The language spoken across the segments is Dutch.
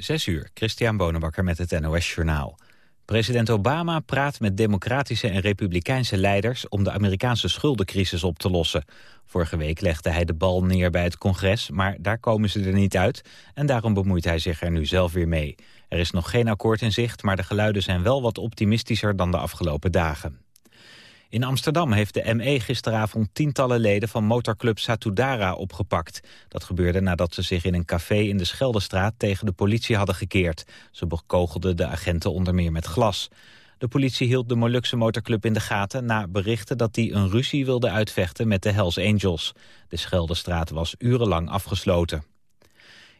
Zes uur, Christian Bonenbakker met het NOS Journaal. President Obama praat met democratische en republikeinse leiders... om de Amerikaanse schuldencrisis op te lossen. Vorige week legde hij de bal neer bij het congres... maar daar komen ze er niet uit en daarom bemoeit hij zich er nu zelf weer mee. Er is nog geen akkoord in zicht, maar de geluiden zijn wel wat optimistischer dan de afgelopen dagen. In Amsterdam heeft de ME gisteravond tientallen leden van motorclub Satudara opgepakt. Dat gebeurde nadat ze zich in een café in de Scheldestraat tegen de politie hadden gekeerd. Ze bekogelden de agenten onder meer met glas. De politie hield de Molukse motorclub in de gaten na berichten dat die een ruzie wilde uitvechten met de Hells Angels. De Scheldestraat was urenlang afgesloten.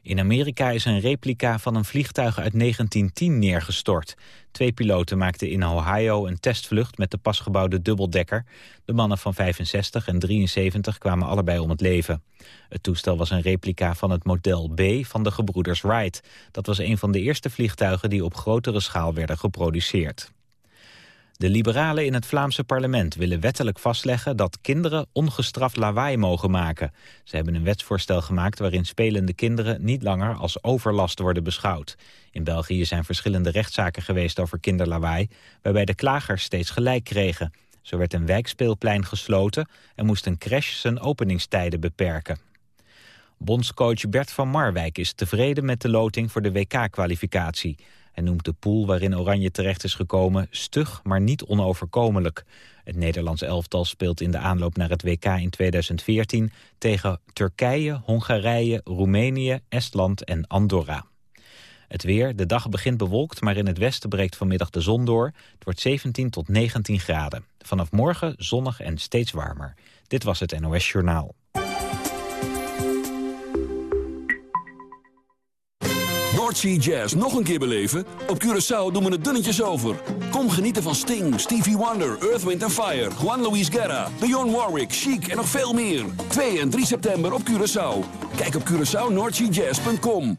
In Amerika is een replica van een vliegtuig uit 1910 neergestort. Twee piloten maakten in Ohio een testvlucht met de pasgebouwde dubbeldekker. De mannen van 65 en 73 kwamen allebei om het leven. Het toestel was een replica van het model B van de gebroeders Wright. Dat was een van de eerste vliegtuigen die op grotere schaal werden geproduceerd. De liberalen in het Vlaamse parlement willen wettelijk vastleggen dat kinderen ongestraft lawaai mogen maken. Ze hebben een wetsvoorstel gemaakt waarin spelende kinderen niet langer als overlast worden beschouwd. In België zijn verschillende rechtszaken geweest over kinderlawaai, waarbij de klagers steeds gelijk kregen. Zo werd een wijkspeelplein gesloten en moest een crash zijn openingstijden beperken. Bondscoach Bert van Marwijk is tevreden met de loting voor de WK-kwalificatie. Hij noemt de pool waarin Oranje terecht is gekomen stug, maar niet onoverkomelijk. Het Nederlands elftal speelt in de aanloop naar het WK in 2014 tegen Turkije, Hongarije, Roemenië, Estland en Andorra. Het weer, de dag begint bewolkt, maar in het westen breekt vanmiddag de zon door. Het wordt 17 tot 19 graden. Vanaf morgen zonnig en steeds warmer. Dit was het NOS Journaal. Noordsea Jazz nog een keer beleven? Op Curaçao doen we het dunnetjes over. Kom genieten van Sting, Stevie Wonder, Earth, Wind Fire... Juan Luis Guerra, Dionne Warwick, Chic en nog veel meer. 2 en 3 september op Curaçao. Kijk op CuraçaoNoordseaJazz.com.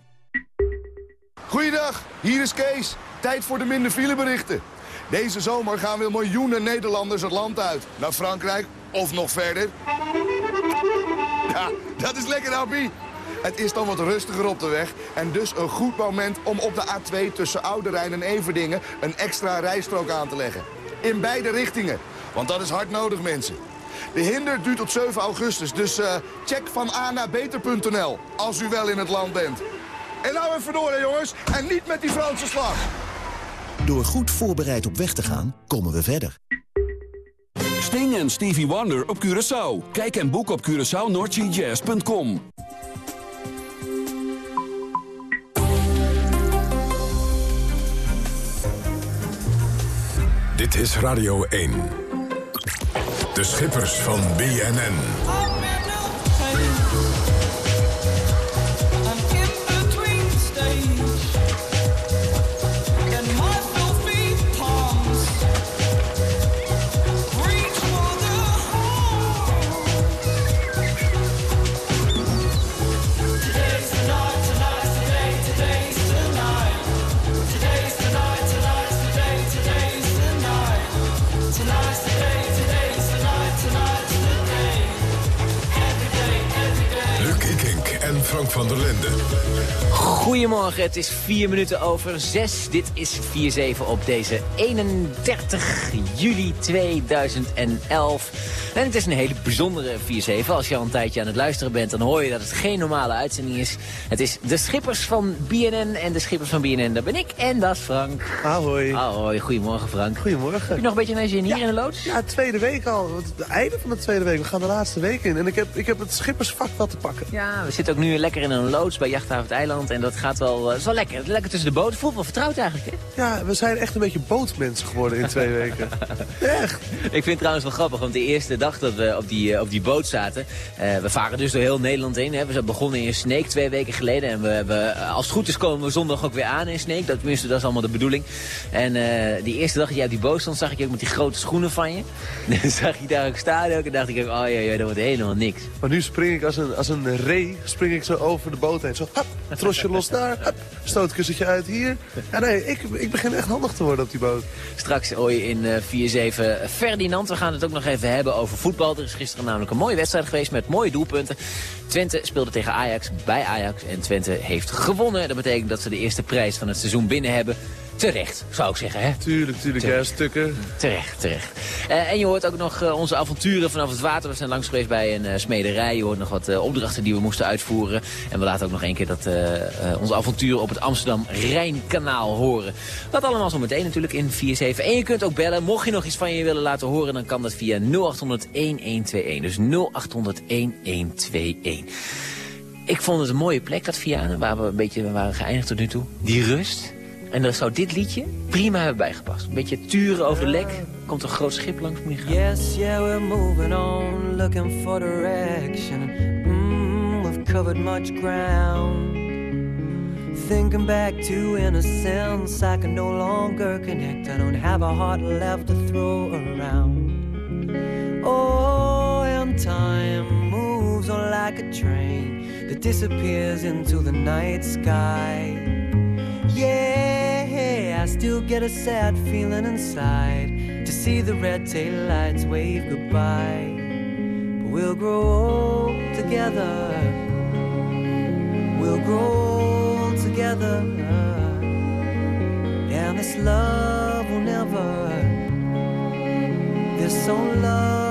Goeiedag, hier is Kees. Tijd voor de minder fileberichten. Deze zomer gaan weer miljoenen Nederlanders het land uit. Naar Frankrijk of nog verder. Ja, dat is lekker, Happy. Het is dan wat rustiger op de weg en dus een goed moment om op de A2 tussen Oude Rijn en Everdingen een extra rijstrook aan te leggen. In beide richtingen, want dat is hard nodig mensen. De hinder duurt tot 7 augustus, dus uh, check van A naar beter.nl als u wel in het land bent. En nou even door hè jongens, en niet met die Franse slag. Door goed voorbereid op weg te gaan, komen we verder. Sting en Stevie Wonder op Curaçao. Kijk en boek op CuraçaoNoordseaJazz.com. Dit is Radio 1. De schippers van BNN. Frank van der Linden. Goedemorgen, het is vier minuten over zes. Dit is 4-7 op deze 31 juli 2011. En het is een hele bijzondere 4-7. Als je al een tijdje aan het luisteren bent, dan hoor je dat het geen normale uitzending is. Het is de schippers van BNN en de schippers van BNN. Dat ben ik en dat is Frank. Ahoy. Ahoy, goedemorgen Frank. Goedemorgen. Heb je nog een beetje naar zin hier ja, in de loods? Ja, tweede week al. Het einde van de tweede week. We gaan de laatste week in. En ik heb, ik heb het schippersvak wel te pakken. Ja, we zitten ook nu lekker in een loods bij Jachthaven het Eiland. En dat gaat wel, uh, is wel lekker. Lekker tussen de boten. Voelt wel vertrouwd eigenlijk, hè? Ja, we zijn echt een beetje bootmensen geworden in twee weken. Echt. Ik vind het trouwens wel grappig, want de eerste dag dat we op die, uh, op die boot zaten... Uh, we varen dus door heel Nederland heen. Hè. We zijn begonnen in Sneek twee weken geleden. En we, we, als het goed is komen we zondag ook weer aan in Sneek. Dat, tenminste, dat is allemaal de bedoeling. En die eerste dag dat jij op die boot stond, zag ik je ook met die grote schoenen van je. Dan zag je daar ook staan ook. En dacht ik ook, oh ja, ja, dat wordt helemaal niks. Maar nu spring ik als een, als een ree, spring ik zo over de boot heen. Zo, hap, trosje los Tafels daar, hup, stootkussentje uit hier. Ja, nee, ik, ik begin echt handig te worden op die boot. Straks je in uh, 4-7 Ferdinand. We gaan het ook nog even hebben over voetbal. Er is gisteren namelijk een mooie wedstrijd geweest met mooie doelpunten. Twente speelde tegen Ajax bij Ajax en Twente heeft gewonnen. Dat betekent dat ze de eerste prijs van het seizoen binnen hebben. Terecht, zou ik zeggen. Hè? Tuurlijk, tuurlijk. Ja, stukken. Terecht, terecht. Uh, en je hoort ook nog uh, onze avonturen vanaf het water. We zijn langs geweest bij een uh, smederij. Je hoort nog wat opdrachten die we moesten uitvoeren. En we laten ook nog een keer dat, onze avonturen op het Amsterdam-Rijnkanaal horen. Dat allemaal zo meteen natuurlijk in 4-7. En je kunt ook bellen. Mocht je nog iets van je willen laten horen, dan kan dat via 0800-1121. Dus 0800-1121. Ik vond het een mooie plek, dat Vianen, waar we een beetje waren geëindigd tot nu toe. Die rust. En dan zou dit liedje prima hebben bijgepast. Een beetje turen over de lek. Komt een groot schip langs moet gaan. Yes, yeah, we're moving on, looking for direction. Mm, we've covered much ground. Thinking back to innocence, I can no longer connect. I don't have a heart left to throw around. Oh, and time moves on like a train that disappears into the night sky. Yeah. I still get a sad feeling inside to see the red tail lights wave goodbye. But we'll grow old together. We'll grow old together. And this love will never, this old love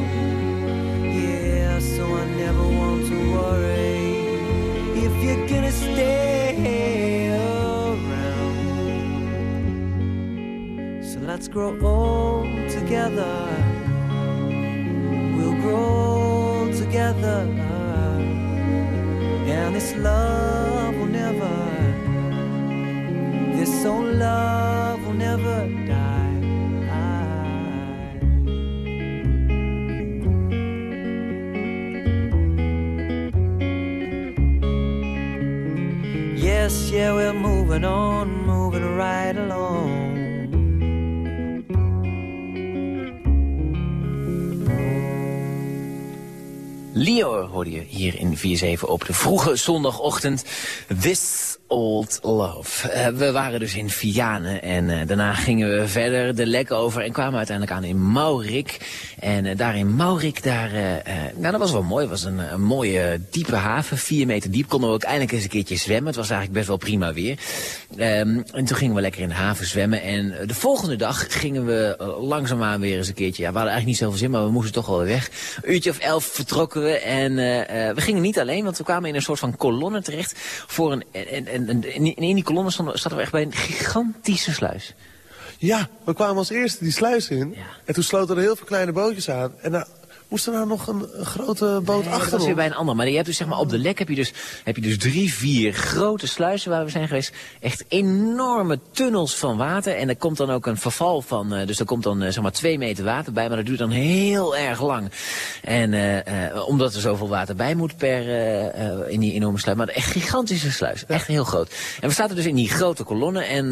You're gonna stay around. So let's grow old together. We'll grow together. And this love will never, this old love will never Yes, yeah, we're moving on, moving right along. Leo hoorde je hier in 4-7 op de vroege zondagochtend. This Old Love. Uh, we waren dus in Vianen en uh, daarna gingen we verder de lek over en kwamen uiteindelijk aan in Maurik. En uh, daar in Maurik, daar, nou, dat was wel mooi. Het was een, mooie diepe haven, vier meter diep. Konden we ook eindelijk eens een keertje zwemmen. Het was eigenlijk best wel prima weer. Um, en toen gingen we lekker in de haven zwemmen. En de volgende dag gingen we langzaamaan weer eens een keertje. Ja, we hadden eigenlijk niet zoveel zin, maar we moesten toch wel weg. Een uurtje of elf vertrokken we en we gingen niet alleen, want we kwamen in een soort van kolonne terecht voor een, een en, in, in die kolonne zaten we echt bij een gigantische sluis. Ja, we kwamen als eerste die sluis in. Ja. En toen sloten er heel veel kleine bootjes aan. En Moest er nou nog een, grote boot nee, achter? Dat was weer bij een ander. Maar je hebt dus zeg maar op de lek heb je dus, heb je dus drie, vier grote sluizen waar we zijn geweest. Echt enorme tunnels van water. En er komt dan ook een verval van, uh, dus er komt dan uh, zeg maar twee meter water bij. Maar dat duurt dan heel erg lang. En uh, omdat er zoveel water bij moet per, in die enorme sluis. Maar echt gigantische sluis. Echt heel groot. En we zaten dus in die grote kolonne. En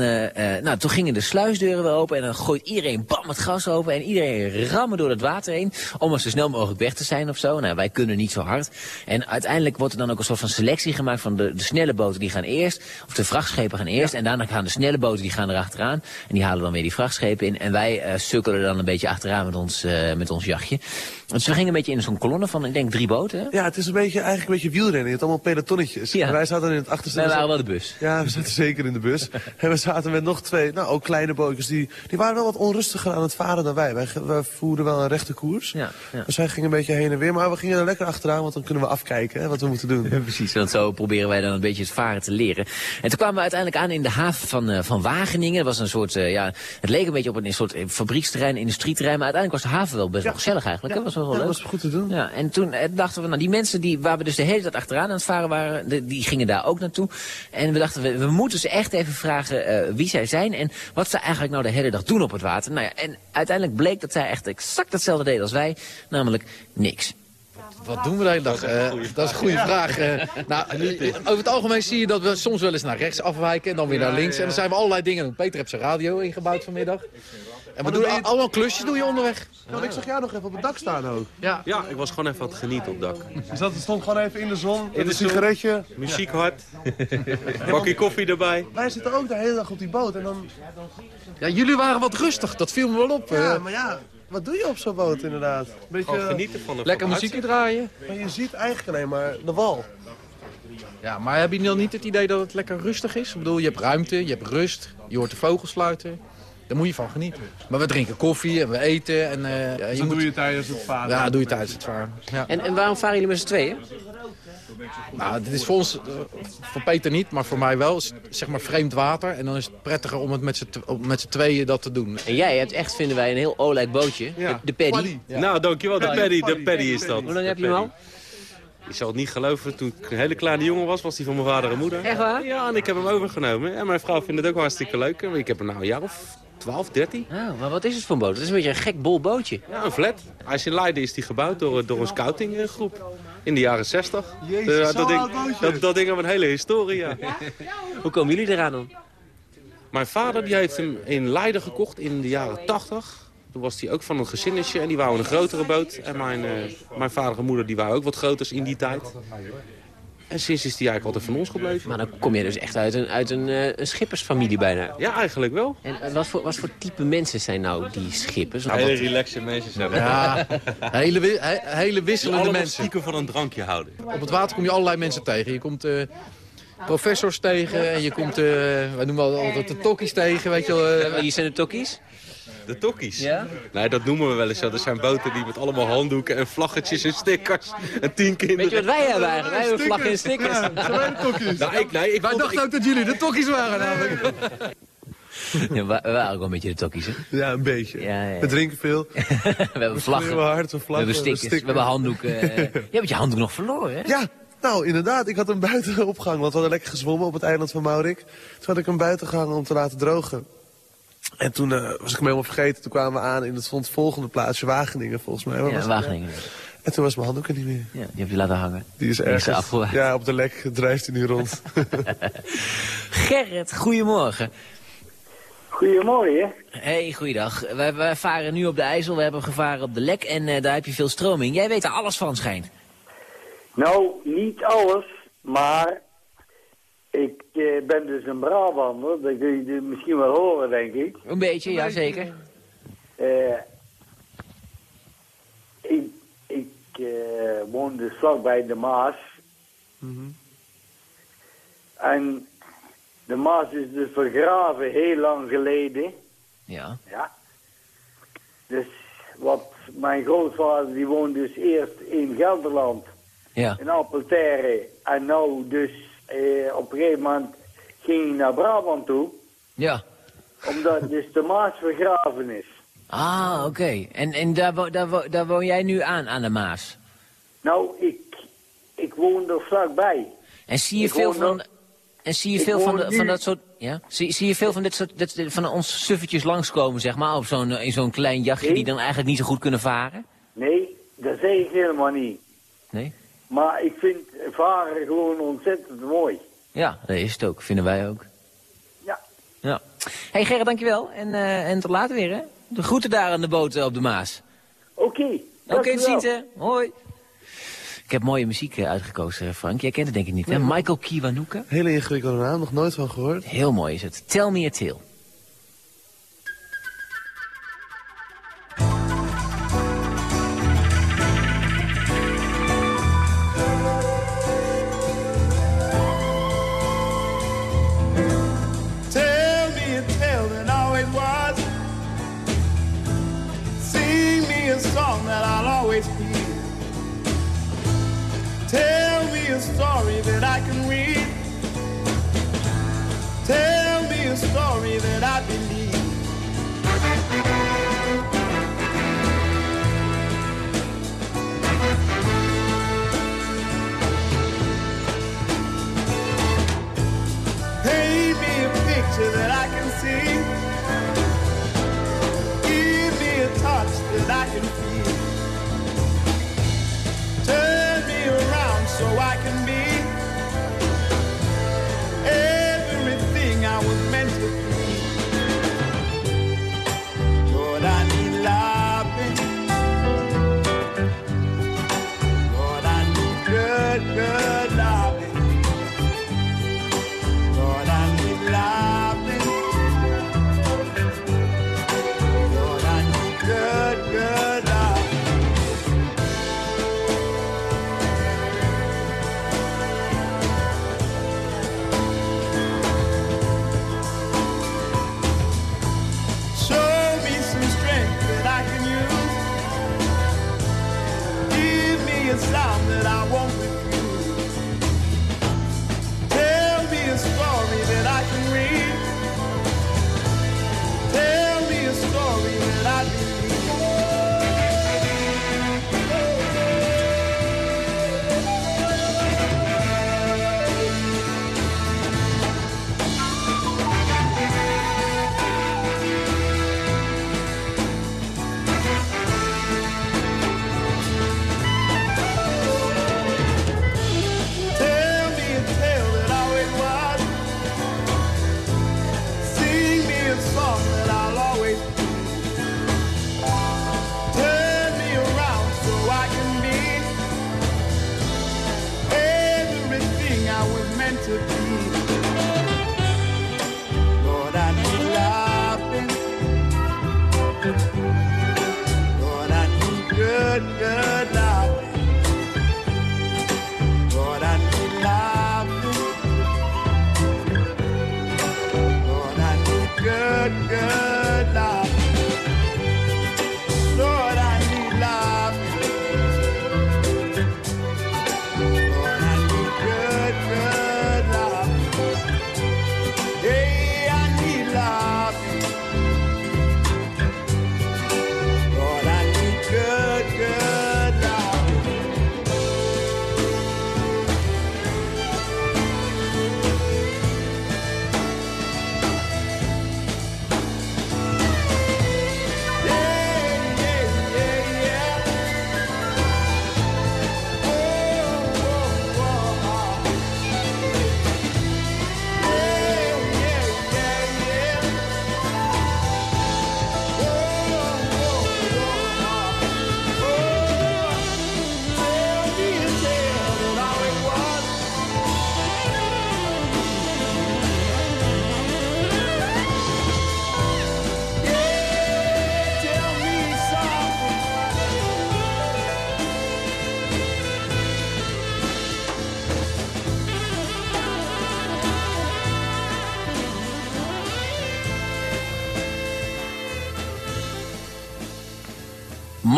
nou, toen gingen de sluisdeuren weer open. En dan gooit iedereen bam het gas open. En iedereen rammen door het water heen. Om er zo snel snel mogelijk weg te zijn of zo. Nou, wij kunnen niet zo hard. En uiteindelijk wordt er dan ook een soort van selectie gemaakt van de, de snelle boten die gaan eerst. Of de vrachtschepen gaan eerst. En daarna gaan de snelle boten die gaan erachteraan. En die halen dan weer die vrachtschepen in. En wij uh, sukkelen dan een beetje achteraan met ons, uh, met ons jachtje. Dus we gingen een beetje in zo'n kolonne van, ik denk, drie boten. Hè? Ja, het is een beetje, eigenlijk een beetje wielrennen. Je hebt allemaal pelotonnetjes. Ja. En wij zaten in het achterste. Wij waren wel de bus. Ja, we zaten zeker in de bus. en we zaten met nog twee, nou ook kleine bootjes. Die, die waren wel wat onrustiger aan het varen dan wij. Wij, wij voerden wel een rechte koers. Ja, ja. Wij gingen een beetje heen en weer. Maar we gingen er lekker achteraan, want dan kunnen we afkijken hè, wat we moeten doen. Ja, precies, want zo proberen wij dan een beetje het varen te leren. En toen kwamen we uiteindelijk aan in de haven van, uh, van Wageningen. Dat was een soort, uh, ja, het leek een beetje op een soort fabrieksterrein, industrieterrein. Maar uiteindelijk was de haven wel best wel gezellig eigenlijk. Ja, Dat was wel ja, leuk. was goed te doen. Ja, en toen eh, dachten we, nou die mensen die, waar we dus de hele tijd achteraan aan het varen waren, de, die gingen daar ook naartoe. En we dachten, we, we moeten ze echt even vragen uh, wie zij zijn en wat ze eigenlijk nou de hele dag doen op het water. Nou ja, en uiteindelijk bleek dat zij echt exact hetzelfde deden als wij, namelijk niks. Wat doen we de hele dag? Uh, dat is een goede vraag. Uh, nou, over het algemeen zie je dat we soms wel eens naar rechts afwijken en dan weer naar links. En dan zijn we allerlei dingen. Peter heeft zijn radio ingebouwd vanmiddag. En we doen je... allemaal klusjes doe je onderweg. Ja, ik zag jou nog even op het dak staan ook. Ja, ja ik was gewoon even aan het genieten op het dak. Dus dat stond gewoon even in de zon, in een sigaretje. Muziek hard, bakje koffie erbij. Wij zitten ook de hele dag op die boot en dan... Ja, jullie waren wat rustig, dat viel me wel op. Ja, maar ja, wat doe je op zo'n boot inderdaad? Beetje, Gewoon genieten van de Lekker muziekje draaien. Maar je ziet eigenlijk alleen maar de wal. Ja, maar heb je dan niet het idee dat het lekker rustig is? Ik bedoel, je hebt ruimte, je hebt rust, je hoort de vogels fluiten. Daar moet je van genieten. Maar we drinken koffie en we eten. En, uh, ja, je dat moet... doe je tijdens het varen? Ja, doe je tijdens het varen. Ja. En, en waarom varen jullie met z'n tweeën? Nou, dit is voor ons, uh, voor Peter niet, maar voor mij wel, is, zeg maar vreemd water. En dan is het prettiger om het met z'n tweeën dat te doen. En jij hebt echt, vinden wij, een heel olijk bootje. Ja. De, de Paddy. Ja. Nou, dankjewel. De Paddy, de Paddy is dat. Hoe lang heb je hem al? Je zal het niet geloven, toen ik een hele kleine jongen was, was hij van mijn vader en moeder. Echt waar? Ja, en ik heb hem overgenomen. En mijn vrouw vindt het ook hartstikke leuk. Ik heb hem nou een jaar of 12, 13. Oh, maar wat is het voor een boot? Het is een beetje een gek bol bootje. Ja, een flat. Hij is in Leiden is die gebouwd door, door een scoutinggroep in de jaren 60. Jezus, uh, dat, ding, dat, dat ding heeft een hele historie, ja. Hoe komen jullie eraan dan? Mijn vader die heeft hem in Leiden gekocht in de jaren 80. Toen was hij ook van een gezinnetje en die wou een grotere boot. En mijn, uh, mijn vader en moeder die waren ook wat groter in die tijd. En sinds is die eigenlijk altijd van ons gebleven. Maar dan kom je dus echt uit een, uit een, uh, een schippersfamilie bijna. Ja, eigenlijk wel. En uh, wat, voor, wat voor type mensen zijn nou die schippers? Nou, hele relaxe mensen zijn Ja, hele, he, hele wisselende die mensen. stiekem van een drankje houden. Op het water kom je allerlei mensen tegen. Je komt uh, professors tegen en je komt, wij noemen altijd de tokkies tegen. Weet je wel, Wie zijn de tokkies? De tokkies? Ja? Nee, dat noemen we wel eens zo. Er zijn boten die met allemaal handdoeken en vlaggetjes en stickers en tien kinderen. Weet je wat wij hebben eigenlijk? Wij hebben vlaggen en stickers. Ja, zijn wij de tokkies? Nou, ik, nee, ik wij dachten ik... ook dat jullie de tokkies waren namelijk. Ja, we, waren ook wel een beetje de tokkies, hè? Ja, een beetje. Ja, ja, ja. We drinken veel. we hebben vlaggen. We, hard, we, vlaggen, we hebben stickers. We, we hebben handdoeken. Je hebt je handdoek nog verloren, hè? Ja, nou, inderdaad. Ik had hem buiten opgehangen, want we hadden lekker gezwommen op het eiland van Maurik. Toen had ik hem buiten gehangen om te laten drogen. En toen uh, was ik hem helemaal vergeten. Toen kwamen we aan in het volgende plaatsje Wageningen, volgens mij. Waar ja, Wageningen. En toen was mijn handdoek er niet meer. Ja, die heb je laten hangen. Die is ergens. Ja, op de lek drijft hij nu rond. Gerrit, goedemorgen. Goedemorgen. Hey, goeiedag. Wij, wij varen nu op de IJssel. We hebben gevaren op de lek en uh, daar heb je veel stroming. Jij weet er alles van, schijnt. Nou, niet alles, maar ik uh, ben dus een Brabander, dat kun je misschien wel horen, denk ik. Een beetje, ja zeker. Uh, ik ik uh, woon dus vlakbij de Maas. Mm -hmm. En de Maas is dus vergraven heel lang geleden. Ja. Ja. Dus wat mijn grootvader, die woonde dus eerst in Gelderland. Ja. In Appelterre. En nou dus eh, op een gegeven moment ging hij naar Brabant toe. Ja. Omdat dus de Maas vergraven is. Ah, oké. Okay. En, en daar, wo daar, wo daar woon jij nu aan, aan de Maas? Nou, ik, ik woon er vlakbij. En zie je ik veel van... En zie je veel van, de, van dat soort... Ja? Zie, zie je veel van dit soort... Dit, van ons suffertjes langskomen, zeg maar, op zo'n in zo'n klein jachtje nee. die dan eigenlijk niet zo goed kunnen varen? Nee, dat zeg ik helemaal niet. Nee? Maar ik vind varen gewoon ontzettend mooi. Ja, dat is het ook. Vinden wij ook. Ja. Ja. hey Gerrit, dankjewel. En, uh, en tot later weer, hè? De groeten daar aan de boot op de Maas. Oké. Okay. Oké, tot ziens hè. Hoi. Ik heb mooie muziek eh, uitgekozen, Frank. Jij kent het denk ik niet, hè? Michael Kiwanuka. Hele ingewikkelde naam, nog nooit van gehoord. Heel mooi is het. Tell me a tale. Always hear. Tell me a story that I can read. Tell me a story that I believe. Paint me a picture that I can see. Give me a touch that I can feel. Hey!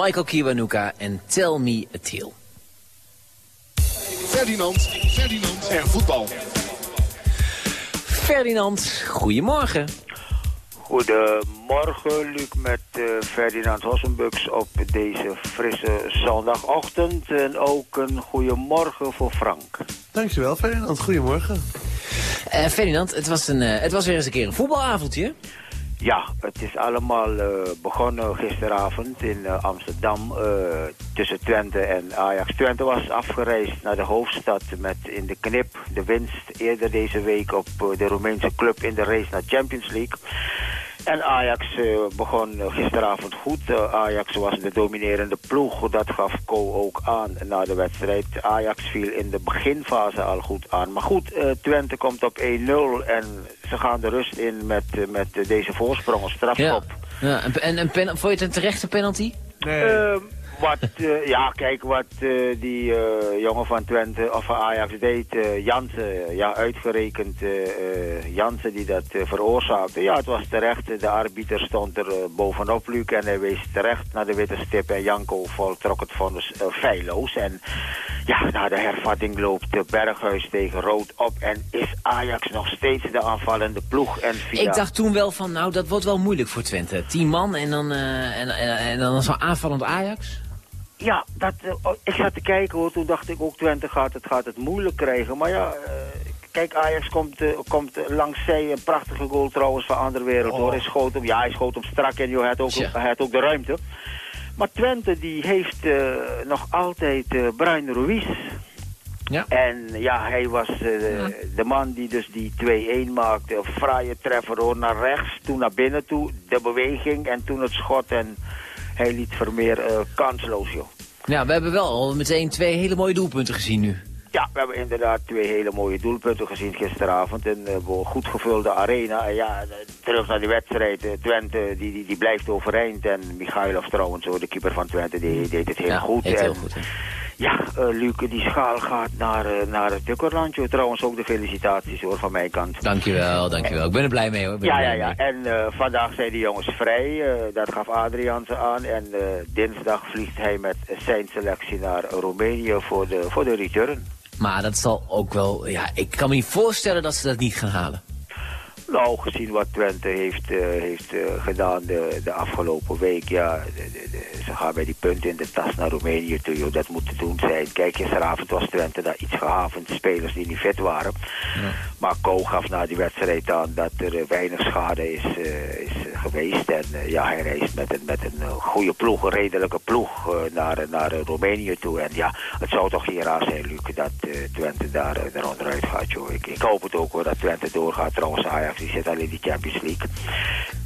Michael Kiwanuka en Tell Me a Tale. Ferdinand, Ferdinand en voetbal. Ferdinand, goedemorgen. Goedemorgen, Luc, met eh, Ferdinand Hossenbux op deze frisse zondagochtend. En ook een goedemorgen voor Frank. Dankjewel Ferdinand, goedemorgen. Eh, Ferdinand, het was, een, eh, het was weer eens een keer een voetbalavondje. Ja, het is allemaal eh, begonnen gisteravond in eh, Amsterdam eh, tussen Twente en Ajax. Twente was afgereisd naar de hoofdstad met in de knip de winst eerder deze week op de Roemeense club in de race naar Champions League. En Ajax eh, begon eh, gisteravond goed. Eh, Ajax was de dominerende ploeg. Dat gaf Co ook aan na de wedstrijd. Ajax viel in de beginfase al goed aan. Maar goed, eh, Twente komt op 1-0 en ze gaan de rust in met, met deze voorsprong, een strafschop. Ja, en, en, en pen, vond je het een terechte penalty? Eh, wat, eh, ja, kijk wat eh, die eh, jongen van Twente of van Ajax deed. Jansen, ja, uitgerekend Jansen die dat veroorzaakte. Ja, het was terecht. De arbiter stond er bovenop, Luc. En hij wees terecht naar de witte stip. En Janko voltrok het vonnis feilloos. En ja, na de hervatting loopt de Berghuis tegen Rood op. En is Ajax nog steeds de aanvallende ploeg. En via... Ik dacht toen wel van, nou, dat wordt wel moeilijk voor Twente. Tien man en dan, en, en, en dan zo'n aanvallend Ajax. Ja, dat, eh, oh, ik zat te kijken hoor. Toen dacht ik ook Twente gaat het, gaat het moeilijk krijgen. Maar ja, eh, kijk Ajax komt, eh, komt langs zij. Een prachtige goal trouwens van Anderwereld hoor. Hij schoot hem, ja hij schoot hem strak en joh, hij, had ook, hij had ook de ruimte. Maar Twente die heeft nog altijd Bruin Ruiz. Ja. En ja, hij was de man die dus die 2-1 maakte. Een fraaie treffer hoor, naar rechts, toen naar binnen toe. De beweging en toen het schot. En hij liet Vermeer eh, kansloos joh. Ja, we hebben wel al meteen twee hele mooie doelpunten gezien nu. Ja, we hebben inderdaad twee hele mooie doelpunten gezien gisteravond. Een eh, goed gevulde arena. En ja, eh, terug naar die wedstrijd. Twente die, die, die blijft overeind. En Michailov trouwens, hoor, de keeper van Twente, die deed het heel Ja, goed. deed heel En goed. Ja, eh Luc, die schaal gaat naar, eh, naar het Tukkerlandje. Trouwens ook de felicitaties hoor, van mijn kant. Dankjewel, dankjewel. Ik ben er blij mee hoor. Ja, ja, ja. mee. En eh, vandaag zijn die jongens vrij. dat gaf Adriaanse aan. En dinsdag vliegt hij met zijn selectie naar Roemenië voor de, voor de return. Maar dat zal ook wel, ja, ik kan me niet voorstellen dat ze dat niet gaan halen. Nou, gezien wat Twente heeft, eh, heeft eh, gedaan de, de afgelopen week, ja, de- de- de- ze gaan bij die punten in de tas naar Roemenië toe, joh, dat moet te doen zijn. Kijk, gisteravond was Twente daar iets gehavend, spelers die niet fit waren. Maar Co gaf na die wedstrijd aan dat er eh, weinig schade is, is geweest. En ja, hij reist met een, met een goede ploeg, een redelijke ploeg, naar, naar Roemenië toe. En ja, het zou toch geen raar zijn, Luc, dat Twente daar, onderuit gaat, joh. Ik, ik hoop het ook hoor, dat Twente doorgaat. Trouwens, Ajax die zit al in die Champions League.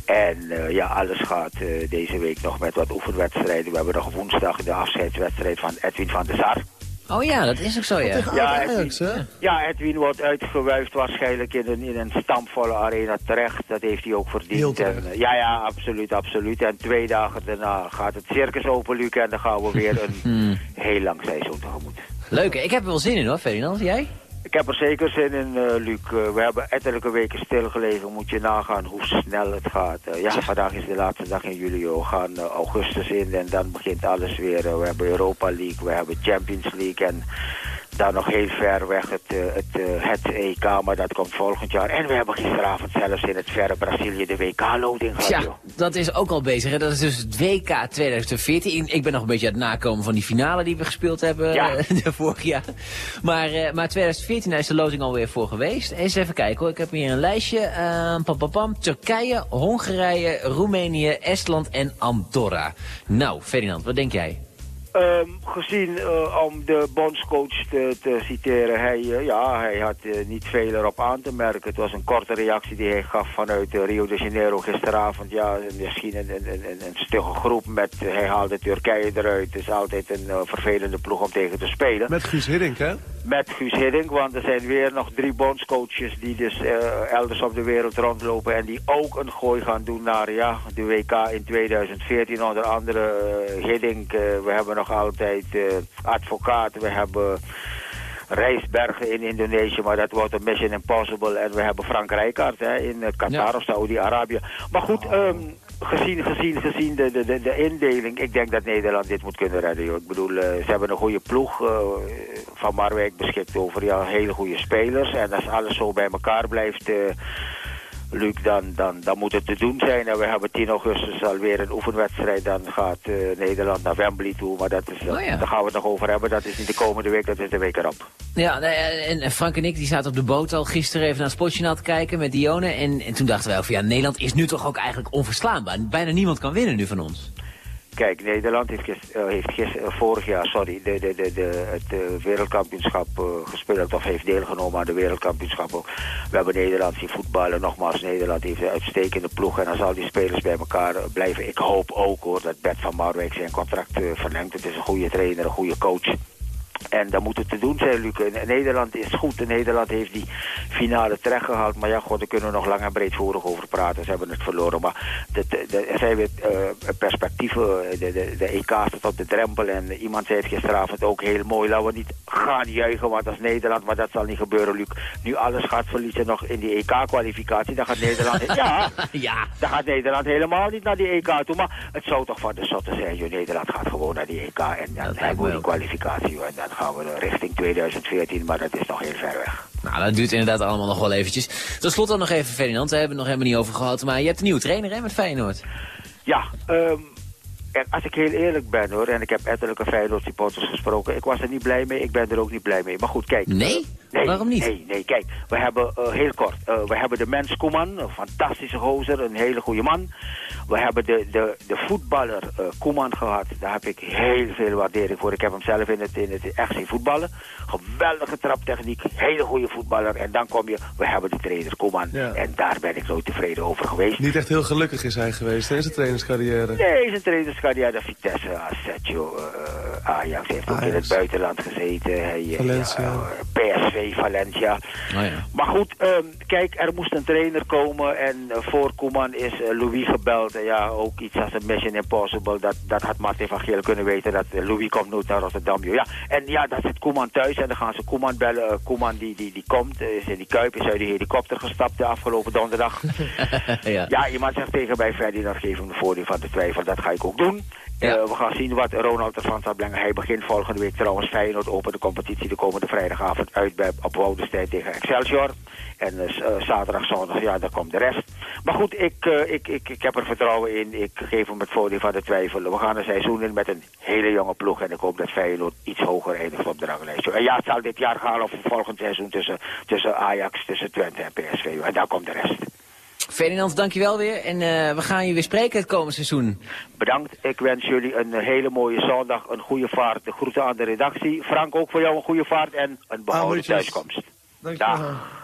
En eh, ja, alles gaat eh, deze week nog met wat oefenwedstrijden. We hebben nog woensdag de afscheidswedstrijd van Edwin van der Sar. Oh ja, dat is ook zo, ja. Ja, Edwin, ja, Edwin wordt uitgewuifd waarschijnlijk in een, in een stampvolle arena terecht. Dat heeft hij ook verdiend. En, eh, ja, ja, absoluut, absoluut. En twee dagen daarna gaat het circus open, Luc. En dan gaan we weer een Hmm. heel lang seizoen tegemoet. Leuk, ik heb er wel zin in hoor, Ferdinand. Jij? Ik heb er zeker zin in, eh, Luc. Eh, we hebben ettelijke weken stilgelegen. Moet je nagaan hoe snel het gaat. Eh, ja, vandaag is de laatste dag in juli. We gaan augustus in en dan begint alles weer. We hebben Europa League, we hebben Champions League en dan nog heel ver weg het, eh, het, eh, het EK. Maar dat komt volgend jaar. En we hebben gisteravond zelfs in het verre Brazilië de WK-loading gehad. Ja, dat is ook al bezig. Hè? Dat is dus het WK 2014. Ik ben nog een beetje aan het nakomen van die finale die we gespeeld hebben Ja. eh, de vorig jaar. Maar, maar 2014 daar is de loting alweer voor geweest. Eens even kijken hoor. Ik heb hier een lijstje. Eh, pam, pam, pam. Turkije, Hongarije, Roemenië, Estland en Andorra. Nou, Ferdinand, wat denk jij? Ehm, gezien, eh, om de bondscoach te, te citeren, hij, eh, ja, hij had eh, niet veel erop aan te merken. Het was een korte reactie die hij gaf vanuit Rio de Janeiro gisteravond. Ja, misschien een, een, een, een stugge groep met, hij haalde Turkije eruit. Het is altijd een vervelende ploeg om tegen te spelen. Met Guus Hiddink, hè? Met Guus Hiddink, want er zijn weer nog drie bondscoaches die dus elders op de wereld rondlopen en die ook een gooi gaan doen naar ja, de WK in 2014. Onder andere Hiddink, we hebben nog altijd eh, advocaat, we hebben Rijsbergen in Indonesië, maar dat wordt een mission impossible. En we hebben Frank Rijkaard hè, in eh, Qatar of Saudi-Arabië. Maar goed, ehm, gezien, gezien, gezien de, de, de, de indeling, ik denk dat Nederland dit moet kunnen redden. Joh. Ik bedoel, eh, ze hebben een goede ploeg. eh, van Marwijk beschikt over ja, hele goede spelers. En als alles zo bij elkaar blijft... Luc, dan, dan, dan moet het te doen zijn. En we hebben 10 augustus alweer een oefenwedstrijd. Dan gaat eh, Nederland naar Wembley toe. Maar dat is, Oh ja. daar gaan we het nog over hebben. Dat is niet de komende week, dat is de week erop. Ja, en en Frank en ik die zaten op de boot al gisteren even naar het Sportjournaal te kijken met Dione. En, en toen dachten wij ook van ja, Nederland is nu toch ook eigenlijk onverslaanbaar. Bijna niemand kan winnen nu van ons. Kijk, Nederland heeft, gis, uh, heeft gis, uh, vorig jaar sorry, de, de, de, de, het uh, wereldkampioenschap gespeeld of heeft deelgenomen aan de wereldkampioenschappen. We hebben Nederland zien voetballen. Nogmaals, Nederland heeft een uitstekende ploeg en dan zal die spelers bij elkaar blijven. Ik hoop ook hoor dat Bert van Marwijk zijn contract verlengt. Het is een goede trainer, een goede coach. En dat moet het te doen zijn, Luc. Nederland is goed. En Nederland heeft die finale terecht gehaald. Maar ja, god, daar kunnen we nog lang en breedvoerig over praten. Ze hebben het verloren. Maar de, de, er zijn weer uh, perspectieven. De, de, de EK staat op de drempel. En iemand zei het gisteravond ook heel mooi. Laten we niet gaan juichen, want dat is Nederland. Maar dat zal niet gebeuren, Luc. Nu alles gaat verliezen nog in die EK-kwalificatie. Dan gaat Nederland... ja, ja, dan gaat Nederland helemaal niet naar die EK toe. Maar het zou toch van de zotte zijn. Joh. Nederland gaat gewoon naar die EK. En dan hebben we die kwalificatie. En dan gaan we richting 2014, maar dat is nog heel ver weg. Nou, dat duurt inderdaad allemaal nog wel eventjes. Tot slot dan nog even, Ferdinand, we hebben het nog helemaal niet over gehad. Maar je hebt een nieuwe trainer, hè, met Feyenoord? Ja, um, en als ik heel eerlijk ben, hoor, en ik heb ettelijke Feyenoord-supporters gesproken... ik was er niet blij mee, ik ben er ook niet blij mee. Maar goed, kijk... Nee? nee Waarom niet? Nee, nee, kijk, we hebben, uh, heel kort, uh, we hebben de mens Koeman, een fantastische gozer, een hele goede man. We hebben de, de, de voetballer uh, Koeman gehad. Daar heb ik heel veel waardering voor. Ik heb hem zelf in het, in het echt zien voetballen. Geweldige traptechniek, hele goede voetballer. En dan kom je, we hebben de trainer Koeman. Ja. En daar ben ik nooit tevreden over geweest. Niet echt heel gelukkig is hij geweest, hè, zijn trainerscarrière? Nee, zijn trainerscarrière, Vitesse, Assetio, uh, Ajax. heeft ook in het buitenland gezeten. Hij, Valencia. Ja, PSV, Valencia. Oh, ja. Maar goed, um, kijk, er moest een trainer komen. En uh, voor Koeman is uh, Louis gebeld. Ja, ook iets als een Mission Impossible. Dat, dat had Martin van Geel kunnen weten. Dat Louis komt nooit naar Rotterdam. Ja, en ja, dat zit Koeman thuis. En dan gaan ze Koeman bellen. Koeman die, die, die komt, is in die Kuip, is uit de helikopter gestapt de afgelopen donderdag. ja. ja, iemand zegt tegen mij, Freddy, dat geeft hem de voordeel van de twijfel. Dat ga ik ook doen. Ja. Uh, we gaan zien wat Ronald ervan zal brengen. Hij begint volgende week trouwens Feyenoord open de competitie de komende vrijdagavond uit bij, op Woudenstein tegen Excelsior. En uh, zaterdag, zondag, ja, daar komt de rest. Maar goed, ik, uh, ik, ik, ik heb er vertrouwen in. Ik geef hem het voordeel van de twijfel. We gaan een seizoen in met een hele jonge ploeg. En ik hoop dat Feyenoord iets hoger eindigt op de ranglijst. En ja, het zal dit jaar gaan of volgend seizoen tussen, tussen Ajax, tussen Twente en PSV. En daar komt de rest. Ferdinand, dankjewel weer. En uh, we gaan je weer spreken het komende seizoen. Bedankt. Ik wens jullie een hele mooie zondag, een goede vaart. De groeten aan de redactie. Frank, ook voor jou een goede vaart en een behouden thuiskomst. Dankjewel. Dag.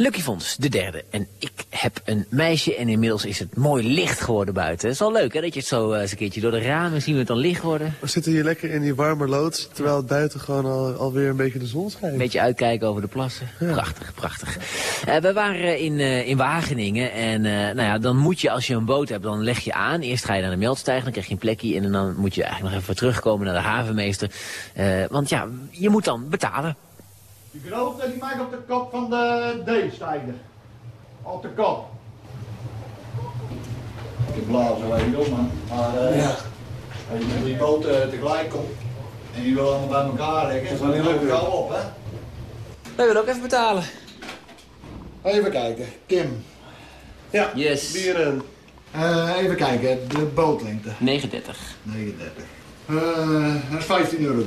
Lucky de derde. En ik heb een meisje en inmiddels is het mooi licht geworden buiten. Het is wel leuk hè, dat je het zo eh, eens een keertje door de ramen zien we het dan licht worden. We zitten hier lekker in die warme loods, terwijl het buiten gewoon al, alweer een beetje de zon schijnt. Een beetje uitkijken over de plassen. Prachtig, prachtig. Eh, we waren in, eh, in Wageningen en nou ja, dan moet je als je een boot hebt, dan leg je aan. Eerst ga je naar de meldstijger, dan krijg je een plekje en dan moet je eigenlijk nog even terugkomen naar de havenmeester. Want ja, je moet dan betalen. Die grote die maakt op de kop van de D-stijger. Op de kop. Ik blazen weet je man. Maar eh Ja. als je met die boten tegelijk komt en die wil allemaal bij elkaar leggen, dan lukken. we elkaar op hè. Wij willen ook even betalen. Even kijken, Kim. Ja, Yes. bieren. Eh, even kijken, de bootlengte. 39. 39. Eh, dat is 15,30 euro.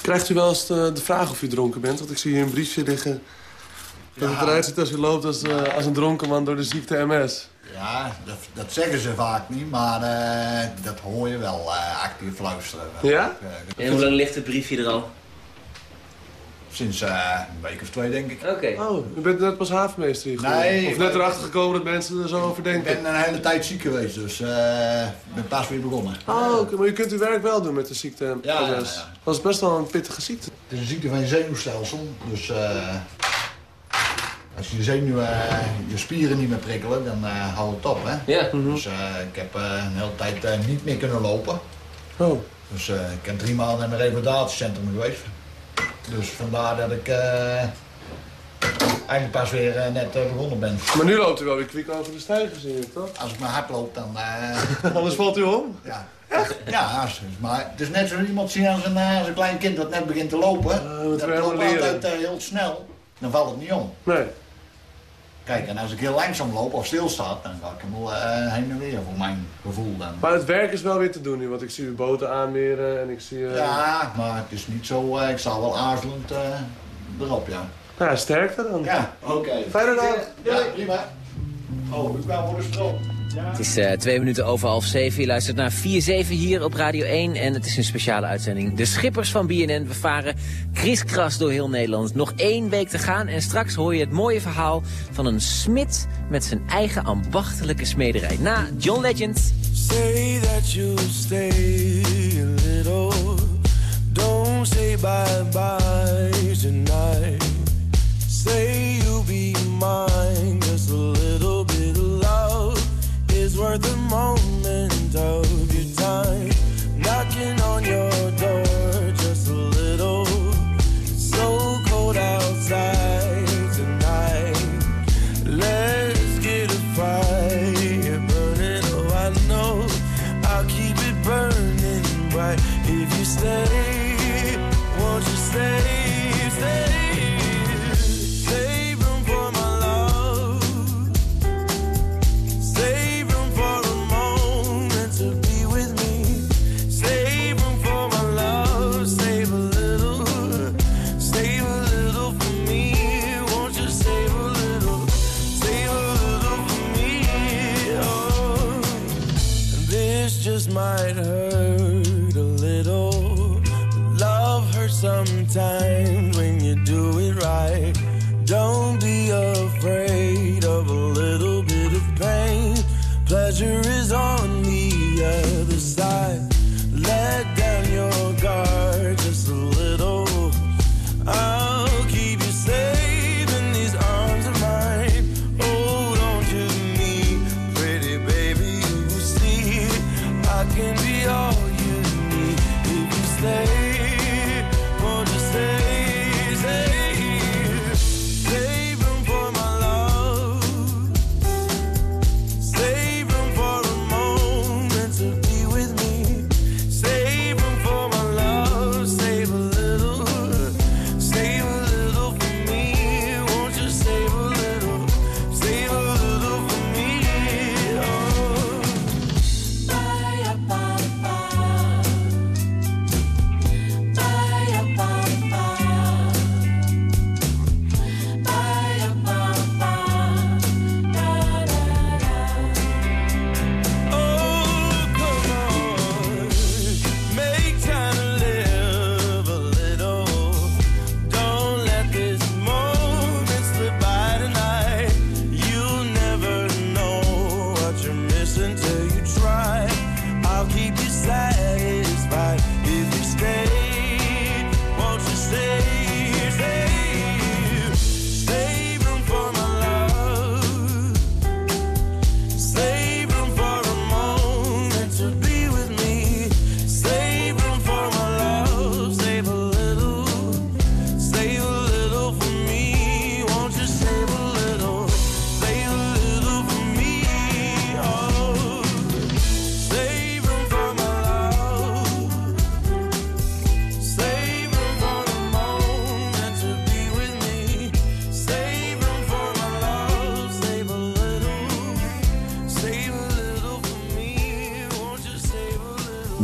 Krijgt u wel eens de, de vraag of u dronken bent? Want ik zie hier een briefje liggen. Dat het eruit ziet als u loopt als, eh, als een dronken man door de ziekte MS. Ja, dat, dat zeggen ze vaak niet, maar eh, dat hoor je wel eh actief fluisteren. Ja? En hoe lang ligt het briefje er al? Sinds eh, een week of twee, denk ik. Oké. Oh, u bent net pas havenmeester hier geworden? Nee, Of ik net ben- erachter gekomen dat mensen er zo over Ik denken? ben een hele tijd ziek geweest, dus eh, ik ben pas weer begonnen. Oh, oké, maar u kunt uw werk wel doen met de ziekte. Ja, ja, ja. Dat is best wel een pittige ziekte. Het is een ziekte van je zenuwstelsel, dus eh, als je je zenuwen, eh, je spieren niet meer prikkelen, dan eh houdt het op. Hè? Ja. Dus eh, ik heb eh, een hele tijd eh, niet meer kunnen lopen. Oh. Dus eh, ik ben drie maanden in een revalidatiecentrum geweest. Dus vandaar dat ik eh, eigenlijk pas weer eh, net eh, begonnen ben. Maar nu loopt u wel weer kwik over de stijgers in, toch? Als ik maar hard loop, dan... Anders valt u om? Ja. Ja, als- maar het is net zo iemand zien als een, als een klein kind dat net begint te lopen. dat loopt altijd heel snel. Dan valt het niet om. Nee. Kijk, en als ik heel langzaam loop of stilstaat, dan ga ik hem wel eh, heen en weer voor mijn gevoel dan. Maar het werk is wel weer te doen nu, want ik zie uw boten aanmeren en ik zie... eh, Ja, maar het is niet zo, eh, ik sta wel aarzelend eh, erop, ja. Nou ja, sterkte dan. Ja, oké. Fijne dag. Ja, prima. Oh, ik ben voor de stroom. Het is eh, twee minuten over half zeven. Je luistert naar 4-7 hier op Radio 1. En het is een speciale uitzending. De schippers van BNN. We varen kriskras door heel Nederland. Nog één week te gaan. En straks hoor je het mooie verhaal van een smid met zijn eigen ambachtelijke smederij. Na John Legend. Say that you'll stay a little. Don't say bye bye tonight. Say you'll be mine. Is worth a moment of your time. treasure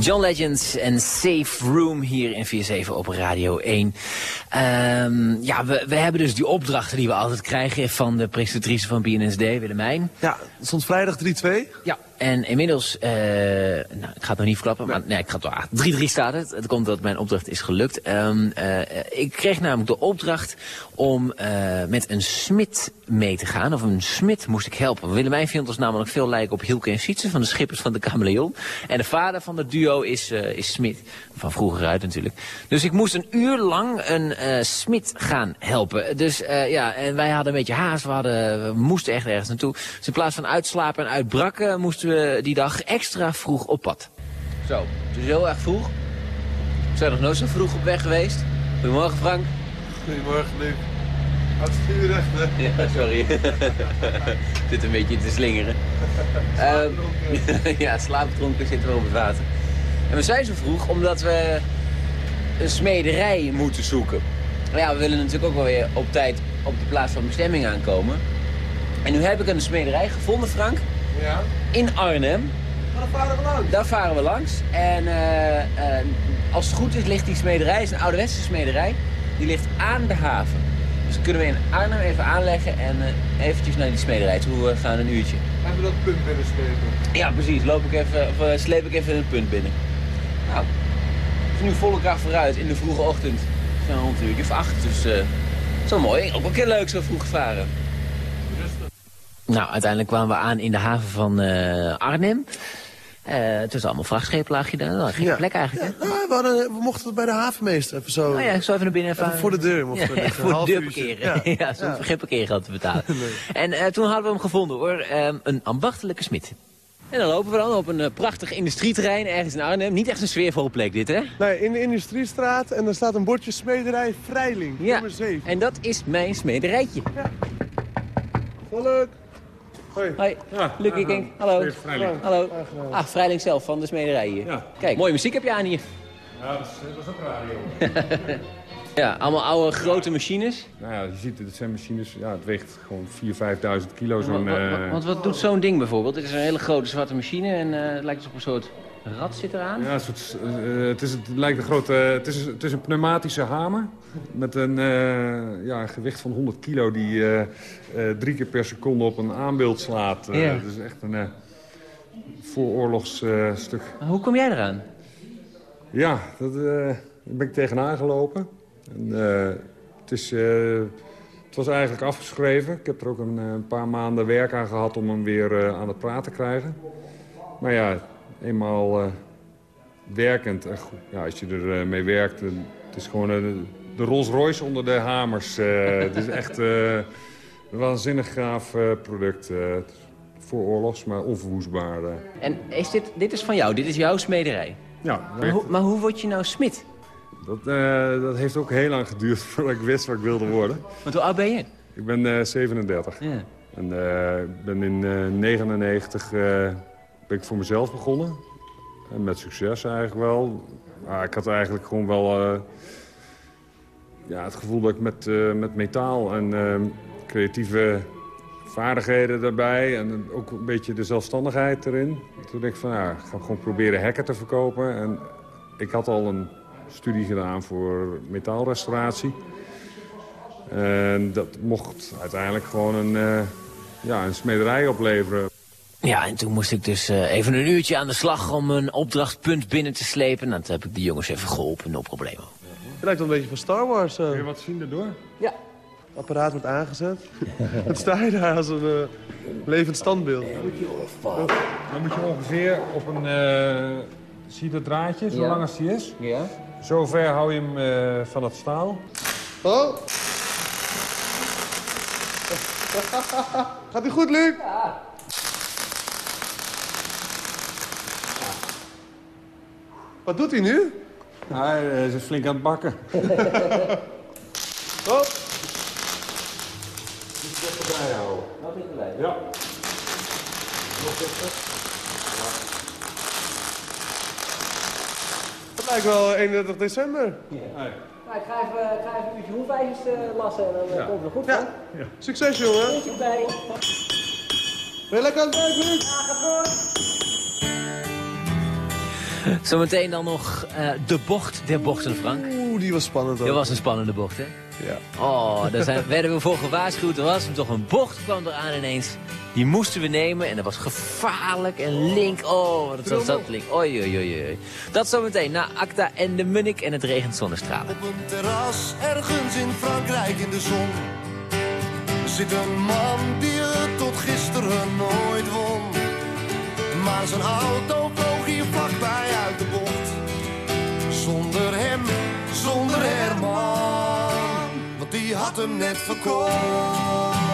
John Legends en Safe Room hier in 47 op Radio 1. Ehm, ja, we, we hebben dus die opdrachten die we altijd krijgen van de presentatrice van BNSD, Willemijn. Ja, stond vrijdag 3-2. Ja, en inmiddels, eh, nou, ik ga het nog niet verklappen, maar nee, ik ga het wel 3-3 staat het. Het komt dat mijn opdracht is gelukt. Ehm, eh, ik kreeg namelijk de opdracht om eh, met een smid mee te gaan. Of een smid moest ik helpen. Willemijn vindt ons namelijk veel lijken op Hielke en Sietse van de schippers van de Kameleon. En de vader van het duo is, is smid. Van vroeger uit natuurlijk. Dus ik moest een uur lang een eh smid gaan helpen. Dus eh, ja, en wij hadden een beetje haast. We, hadden, we moesten echt ergens naartoe. Dus in plaats van uitslapen en uitbrakken moesten we die dag extra vroeg op pad. Zo, dus heel erg vroeg. We zijn nog nooit zo vroeg op weg geweest. Goedemorgen Frank. Goedemorgen, Luc. Het hè? Ja, sorry. Zit een beetje te slingeren. Ehm, ja, slaapdronken zitten we op het water. En we zijn zo vroeg omdat we een smederij moeten zoeken. Maar ja, we willen natuurlijk ook wel weer op tijd op de plaats van bestemming aankomen. En nu heb ik een smederij gevonden, Frank. Ja. In Arnhem. Maar dan varen we langs. Daar varen we langs. En eh, eh, als het goed is, ligt die smederij, het is een ouderwetse smederij, die ligt aan de haven. Dus kunnen we in Arnhem even aanleggen en eh, eventjes naar die smederij toe gaan, een uurtje. Hebben we dat punt binnen spelen? Ja, precies. Loop ik even, of, sleep ik even een punt binnen. Nou, het is nu volle kracht vooruit in de vroege ochtend. Zo'n rond een uurtje of acht, dus eh zo mooi. Ook wel een keer leuk zo vroeg varen. Nou, uiteindelijk kwamen we aan in de haven van eh, Arnhem. Eh, het was allemaal vrachtschepen lag je daar. Nou, geen Ja. plek eigenlijk, hè? Ja, we, hadden, we mochten het bij de havenmeester even zo... Oh ja, ik zou even naar binnen even... Even voor de deur mochten we Ja, voor een de deur parkeren. Ja, Ja. zo Ja. geen parkeergeld te betalen. En eh, toen hadden we hem gevonden hoor, Ehm, een ambachtelijke smid. En dan lopen we dan op een eh, prachtig industrieterrein ergens in Arnhem. Niet echt een sfeervolle plek dit, hè? Nee, in de Industriestraat en er staat een bordje smederij Vrijling, Ja, nummer 7. en dat is mijn smederijtje. Wel leuk. Hoi. Hoi, Lucky King. Hallo. Vrijling. Hallo. Ah, Vrijling zelf van de smederij hier. Kijk, mooie muziek heb je aan hier. Ja, dat is, dat is ook radio. Ja, allemaal oude grote machines. Nou ja, je ziet, het zijn machines, ja, het weegt gewoon 4.000, 5.000 kilo. Zo'n, Want, eh, want wat doet zo'n ding bijvoorbeeld? Dit is een hele grote zwarte machine en eh, het lijkt dus op een soort rad zit eraan. ja, een soort, eh, het, is, het lijkt een grote, het is, het is een pneumatische hamer met een ja, een gewicht van 100 kilo die drie keer per seconde op een aanbeeld slaat. Ja. Het is echt een vooroorlogsstuk. Hoe kom jij eraan? Ja, dat, daar ben ik tegenaan gelopen. En, eh, het, is, eh, het was eigenlijk afgeschreven. Ik heb er ook een, eh, een paar maanden werk aan gehad om hem weer eh, aan het praat te krijgen. Maar ja, eenmaal eh, werkend. en goed, ja, als je er mee werkt, dan- het is gewoon de Rolls Royce onder de hamers. eh, het is echt eh, een waanzinnig gaaf eh, product. eh, voor oorlogs, maar onverwoestbaar. En is dit, dit is van jou, dit is jouw smederij? Ja, Maar hoe, maar hoe word je nou smid? Dat, eh, dat heeft ook heel lang geduurd voordat ik wist wat ik wilde worden. Want hoe oud ben je? Ik ben eh 37. Ja. En eh, ik ben in eh 99 eh, ben ik voor mezelf begonnen. En met succes eigenlijk wel. Maar ik had eigenlijk gewoon wel eh, ja, het gevoel dat ik met, eh, met metaal en eh, creatieve vaardigheden daarbij... en ook een beetje de zelfstandigheid erin. Toen dacht ik van, ja, ik ga gewoon proberen hacker te verkopen. En ik had al een studie gedaan voor metaalrestauratie. En dat mocht uiteindelijk gewoon een, eh, ja, een smederij opleveren. Ja, en toen moest ik dus eh, even een uurtje aan de slag om een opdrachtpunt binnen te slepen. Nou, toen heb ik de jongens even geholpen, no probleem. Het lijkt wel een beetje van Star Wars. Zo. Kun je wat zien erdoor? Ja. Apparaat wordt aangezet. Wat sta je daar als een levend standbeeld? Dan moet je ongeveer op een... eh, zie je dat draadje, zo Ja. lang als die is? Ja. Zo ver hou je hem eh, van het staal. Oh! Gaat ie goed, Luc? Wat doet hij nu? Hij is flink aan het bakken. Oh! Ja. Het lijkt wel 31 december. Nou, ik ga even, ik ga even een uurtje hoefijzers uh, lassen en dan Ja. komt het goed, Ja. Succes, jongen. Beetje bij. Ben je lekker aan het werk, Luc? Zometeen dan nog eh, de bocht der bochten, Frank. Oeh, die was spannend ook. Dat was een spannende bocht, hè? Ja. Oh, daar zijn, werden we voor gewaarschuwd. Er was toch een bocht kwam eraan ineens. Die moesten we nemen en dat was gevaarlijk. En link, oh, wat was dat link. Oei, oei, oei. Dat zometeen na Acta en de Munnik en het regent zonnestralen. Op een terras ergens in Frankrijk in de zon zit een man die het tot gisteren nooit won. Maar zijn auto vloog hier vlakbij uit de bocht. Zonder hem, zonder Herman, want die had hem net verkocht.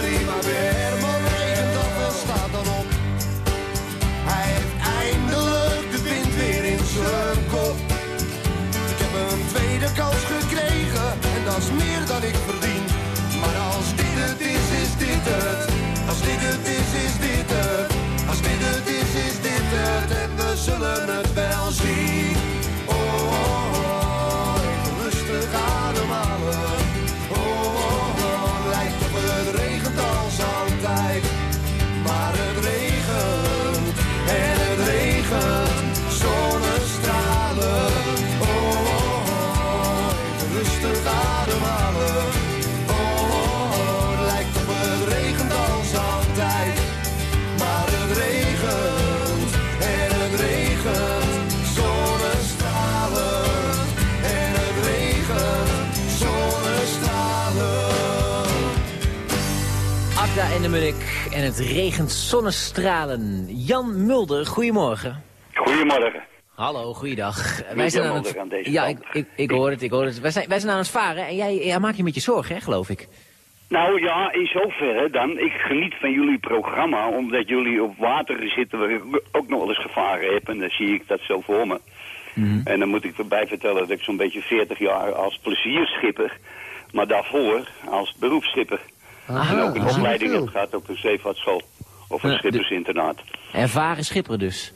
Gaan Munnik en het regent zonnestralen. Jan Mulder, goedemorgen. Goedemorgen. Hallo, goeiedag. Jan Mulder aan deze ja, ik, ik, ik hoor het, ik hoor het. Wij zijn, wij zijn aan het varen en jij, jij maakt je met je zorgen, hè, geloof ik. Nou ja, in zoverre dan. Ik geniet van jullie programma, omdat jullie op water zitten waar ik ook nog wel eens gevaren heb. En dan zie ik dat zo voor me. En dan moet ik erbij vertellen dat ik zo'n beetje 40 jaar als plezierschipper, maar daarvoor als beroepsschipper. Ah, en ook een opleiding veel. heb gehad op een zeevaartschool of een Ja, schippersinternaat. Ervaren schipper dus.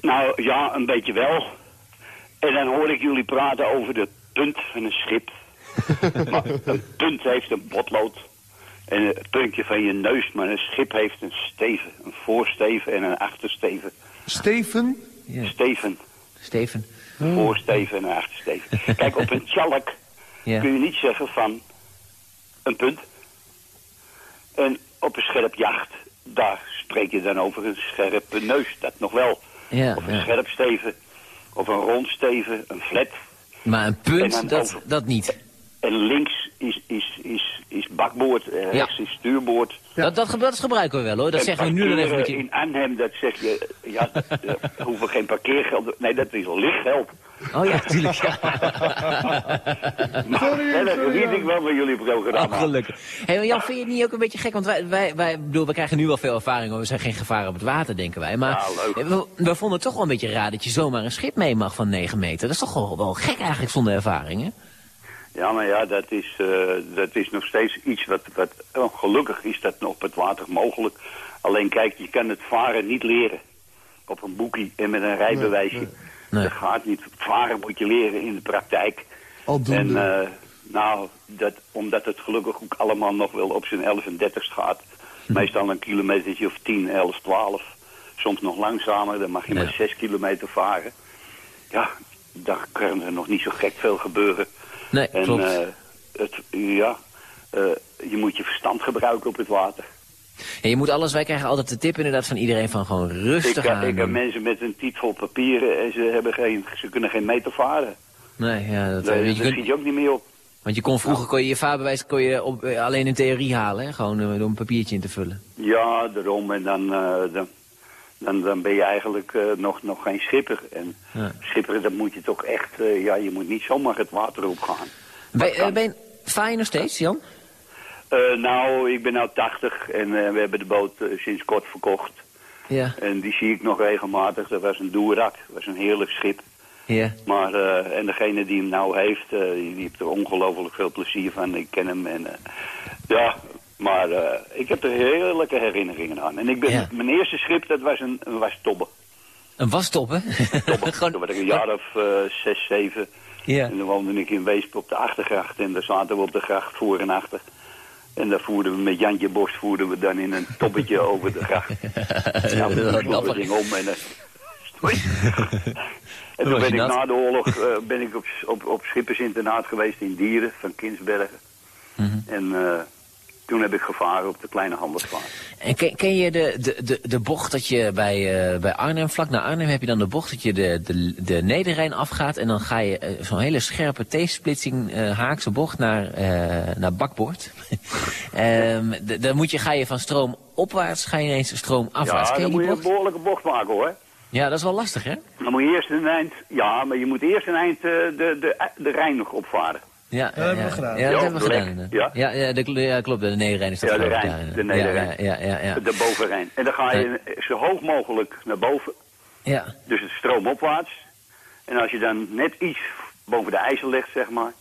Nou ja, een beetje wel. En dan hoor ik jullie praten over de punt van een schip. maar een punt heeft een potlood. En het puntje van je neus, maar een schip heeft een steven. Een voorsteven en een achtersteven. Steven? Steven. Steven. Een voorsteven en een achtersteven. Kijk, op een tjalk Ja. kun je niet zeggen van een punt. En op een scherp jacht, daar spreek je dan over een scherpe neus. Dat nog wel. Ja, of een ja. scherp steven. Of een rond steven, een flat. Maar een punt, dat, over- dat niet. En links is, is, is, is bakboord, en rechts is stuurboord. Dat, dat, ge- dat gebruiken we wel hoor. Dat En zeggen we nu dan even met je... In Arnhem, dat zeg je, ja, eh, hoeven geen parkeergeld. Nee, dat is al lichtgeld. Oh ja, natuurlijk. Ja. Maar verder geniet ik wel van jullie programma. Oh, gelukkig. Hey, Jan, vind je het niet ook een beetje gek? Want wij, wij, wij, bedoel, we krijgen nu wel veel ervaring. We zijn geen gevaar op het water, denken wij. Maar we, we vonden het toch wel een beetje raar dat je zomaar een schip mee mag van 9 meter. Dat is toch wel, wel gek eigenlijk zonder ervaring, hè? Ja, maar ja, dat is, eh, dat is nog steeds iets wat, wat oh, gelukkig is dat nog op het water mogelijk. Alleen kijk, je kan het varen niet leren op een boekie en met een rijbewijsje. Dat gaat niet. Varen moet je leren in de praktijk. En eh, nou, dat, omdat het gelukkig ook allemaal nog wel op zijn 11 en 30 gaat. Meestal een kilometertje of 10, 11, 12. Soms nog langzamer, dan mag je maar 6 kilometer varen. Ja, daar kan er nog niet zo gek veel gebeuren. Nee, en, klopt. eh, het, ja, eh, je moet je verstand gebruiken op het water. En je moet alles, wij krijgen altijd de tip inderdaad van iedereen van gewoon rustig ik, aan. ik heb mensen met een tiet vol papieren en ze, hebben geen, ze kunnen geen meter varen. Nee, ja, dat, Daar eh, je kunt- schiet je ook niet meer op. want je kon vroeger kon je, je vaarbewijs kon je op, eh, alleen in theorie halen, hè? Gewoon eh, door een papiertje in te vullen. Ja, daarom. En dan, eh, dan, dan, dan ben je eigenlijk eh, nog, nog geen schipper. En Ja. schipper, dat moet je toch echt... eh, ja, je moet niet zomaar het water op gaan. Ben, eh, ben, vaar je nog steeds, Jan? Nou, ik ben nou 80 en we hebben de boot sinds kort verkocht. Ja. En die zie ik nog regelmatig. Dat was een doerak. Dat was een heerlijk schip. Ja. Maar, en degene die hem nou heeft, die, die heeft er ongelooflijk veel plezier van. Ik ken hem en, ja, maar eh, ik heb er heerlijke herinneringen aan. En ik ben, mijn eerste schip, dat was een, was Tobbe. Een wasstop, hè? Toen was ik een jaar of eh, zes, zeven. Ja. En dan woonde ik in Weesp op de Achtergracht. En daar zaten we op de gracht voor en achter. En daar voerden we met Jantje Bos voerden we dan in een toppetje over de gracht. Ja, sloegen ding om en... eh, en toen Was ben ik na de oorlog ben ik op, op, op schippersinternaat geweest in Dieren van Kinsbergen. Mhm. En toen heb ik gevaren op de kleine handelsvaart. En ken, ken je de, de, de, de bocht dat je bij, eh, bij Arnhem, vlak naar Arnhem heb je dan de bocht dat je de, de, de Nederrijn afgaat en dan ga je eh, zo'n hele scherpe T-splitsing eh, haakse bocht naar, naar bakboord. Ehm, dan moet je, ga je van stroom opwaarts, ga je ineens stroom afwaarts. ja, ken je dan moet je een behoorlijke bocht maken hoor. Ja, dat is wel lastig hè? Dan moet je eerst een eind, ja, maar je moet eerst een eind de, de, de Rijn nog opvaren. Ja, dat hebben we gedaan. Ja, dat hebben we gedaan. Ja? Ja, ja, de, ja, klopt. De Nederrijn is dat Ja, de Rijn, de Nederrijn. Ja, ja, ja, ja. De bovenrijn. En dan ga je zo hoog mogelijk naar boven. Ja. Dus het stroomopwaarts. En als je dan net iets boven de ijzer ligt, zeg maar.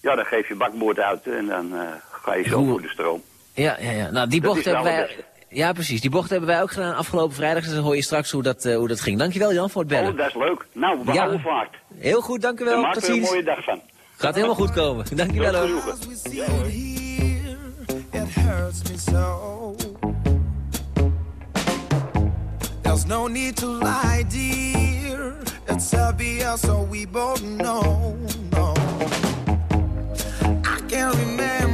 Ja, dan geef je bakboord uit en dan eh, ga je zo Hoe- voor de stroom. Ja, ja, ja. Nou, die Dat bocht hebben wij... Ja, precies. Die bocht hebben wij ook gedaan afgelopen vrijdag. Dus dan hoor je straks hoe dat, eh, hoe dat ging. Dankjewel Jan voor het bellen. Oh, dat is leuk. Nou, we Ja. houden vaart. Heel goed, Daar dankjewel. maak Tot er een ziens. mooie dag van. Gaat helemaal goed komen. Dankjewel hoor. genoegen. it hurts me so. There's no need to lie, dear. It's obvious, so we both know. No. I can't remember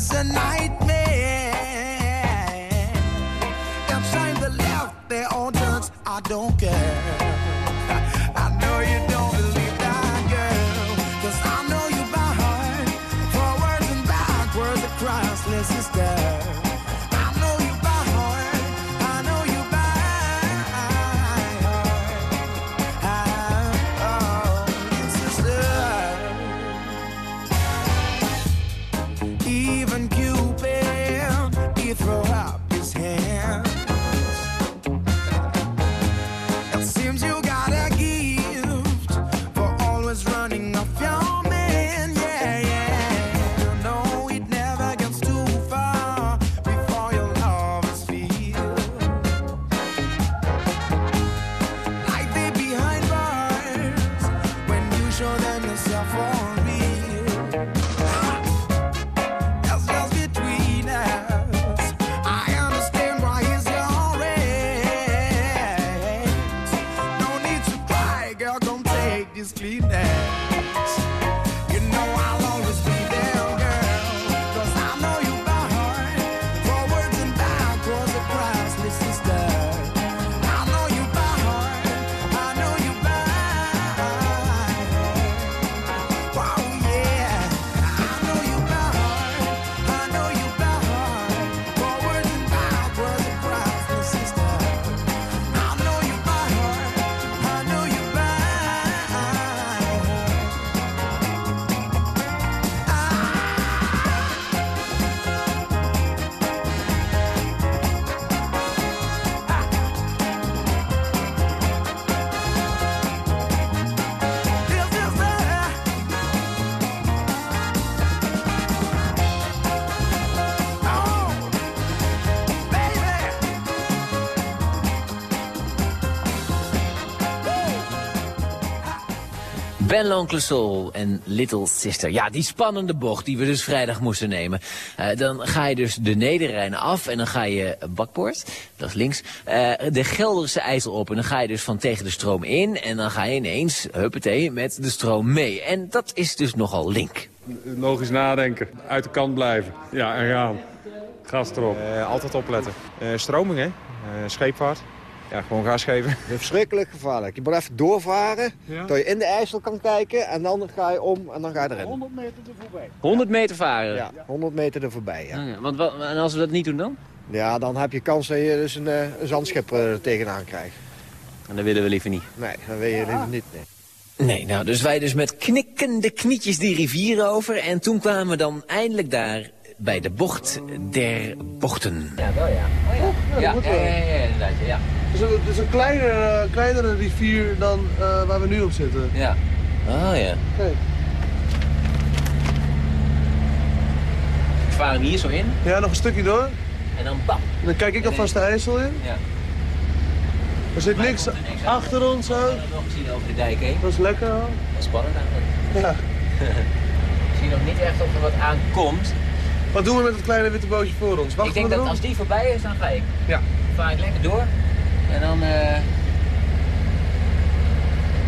is a nightmare. Left, they all drugs. I don't care. is clean. Eh? Ben L'Oncle Soul en Little Sister. Ja, die spannende bocht die we dus vrijdag moesten nemen. Eh, dan ga je dus de Nederrijn af en dan ga je Bakpoort, dat is links, eh, de Gelderse IJssel op. En dan ga je dus van tegen de stroom in en dan ga je ineens, huppatee, met de stroom mee. En dat is dus nogal link. Logisch nadenken, uit de kant blijven. Ja, en gaan. Gas erop. altijd opletten. Eh, stroming, hè? Eh, scheepvaart. Ja, gewoon gas geven. Verschrikkelijk gevaarlijk. Je moet even doorvaren, dat je in de IJssel kan kijken en dan ga je om en dan ga je erin. 100 meter er voorbij. 100 meter varen? Ja, 100 meter er voorbij, ja. Ah, ja. Want wat, en als we dat niet doen dan? Ja, dan heb je kans dat je dus een, eh, een zandschip er tegenaan krijgt. En dat willen we liever niet. Nee, dat wil je liever niet, nee. Nee, nou, dus wij dus met knikkende knietjes die rivier over. En toen kwamen we dan eindelijk daar bij de bocht der bochten. Ja, wel ja. Ja, Ja, ja, ja, ja, inderdaad, ja. Het is een, het is een kleinere, kleinere rivier dan eh, waar we nu op zitten. Ja. Oh ja. Kijk. We varen hier zo in Ja, nog een stukje door. en dan bam. En dan kijk ik alvast de IJssel in. Ja. Er zit niks achter ons zo. nog zien over de dijk heen. Dat is lekker hoor. Dat is spannend eigenlijk. Ja. Ik zie nog niet echt of er wat aankomt. Wat doen we met het kleine witte bootje voor ons? Wachten ik denk dat als die voorbij is, dan ga ik. Ja. Dan vaar ik lekker door. En dan... eh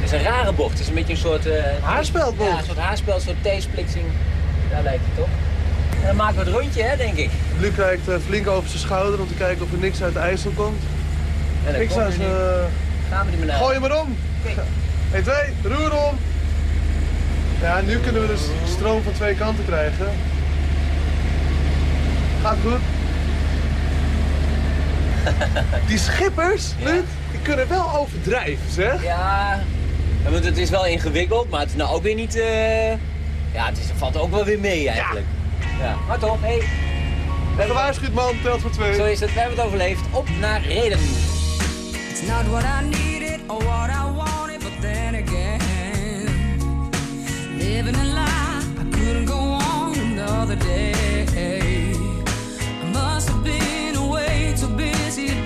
Het is een rare bocht. Het is een beetje een soort... eh Haarspeldbocht. Ja, een soort haarspel, een soort T-splitsing. Daar lijkt het op. En dan maken we het rondje, hè, denk ik. Luc kijkt eh, flink over zijn schouder om te kijken of er niks uit de IJssel komt. En ik zou komt ze... Gaan we die maar naar. Gooi hem erom. 1, 2, roer om. Ja, nu kunnen we dus stroom van twee kanten krijgen. Gaat goed. Die schippers, Luc, die kunnen wel overdrijven, zeg. Ja, want het is wel ingewikkeld, maar het is nou ook weer niet... eh, Ja, het, is, het valt ook wel weer mee eigenlijk. Ja. Maar toch, hé. Hey. Gewaarschuwd man, telt voor twee. Zo is het, we hebben het overleefd. Op naar Reden. It's not what I needed or what I wanted, but then again, living a lie, I couldn't go on another day. city